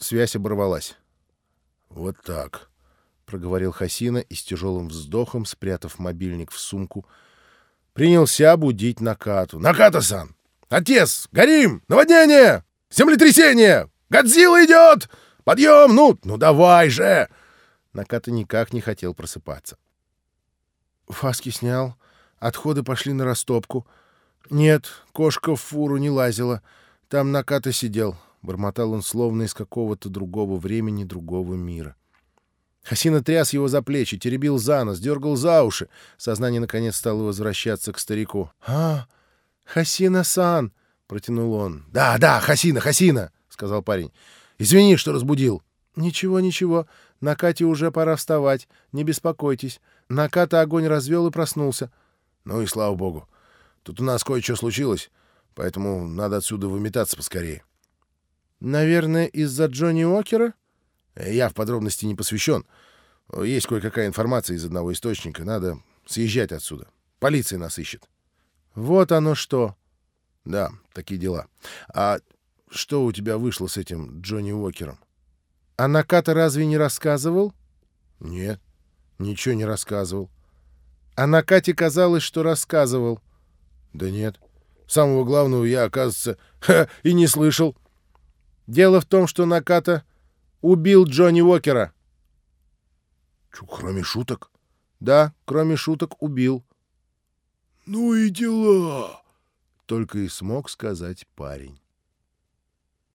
Связь оборвалась. «Вот так», — проговорил Хасина и с тяжелым вздохом, спрятав мобильник в сумку, принялся будить Накату. «Наката-сан! Отец! Горим! Наводнение! Землетрясение! Годзилла идет! Подъем! Ну, ну давай же!» Наката никак не хотел просыпаться. «Фаски снял. Отходы пошли на растопку. Нет, кошка в фуру не лазила. Там Наката сидел. Бормотал он словно из какого-то другого времени, другого мира. Хасина тряс его за плечи, теребил за нос, дергал за уши. Сознание, наконец, стало возвращаться к старику. «А, Хасина-сан!» — протянул он. «Да, да, Хасина, Хасина!» — сказал парень. «Извини, что разбудил». «Ничего, ничего. На Кате уже пора вставать. Не беспокойтесь. Наката огонь развел и проснулся». «Ну и слава богу. Тут у нас кое-что случилось, поэтому надо отсюда выметаться поскорее». «Наверное, из-за Джонни Окера?» Э, «Я в подробности не посвящен. Есть кое-какая информация из одного источника. Надо съезжать отсюда. Полиция нас ищет». «Вот оно что!» «Да, такие дела. А что у тебя вышло с этим Джонни Уокером?» «А Наката разве не рассказывал?» «Нет, ничего не рассказывал». «А Накате казалось, что рассказывал». «Да нет. Самого главного я, оказывается, ха, и не слышал». Дело в том, что Наката убил Джонни Уокера. Чё, кроме шуток? Да, кроме шуток убил. Ну и дела, только и смог сказать парень.